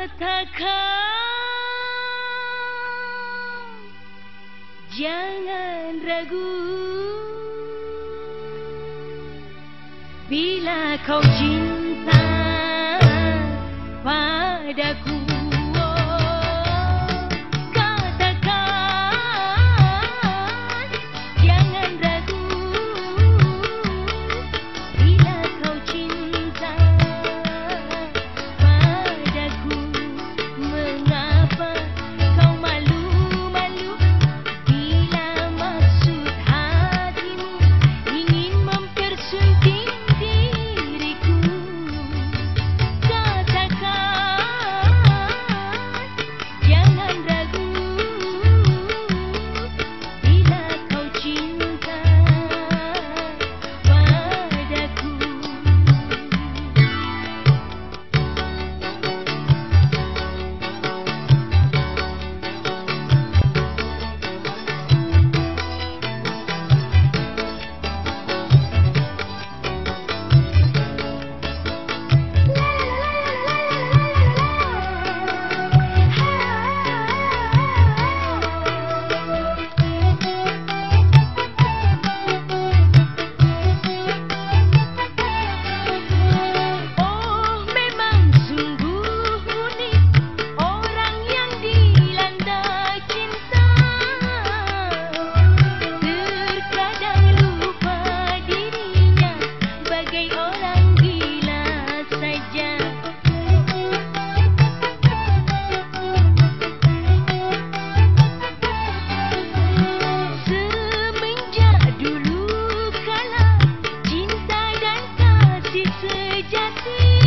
katakan Jangan ragu. Bila kau cinta padaku berjati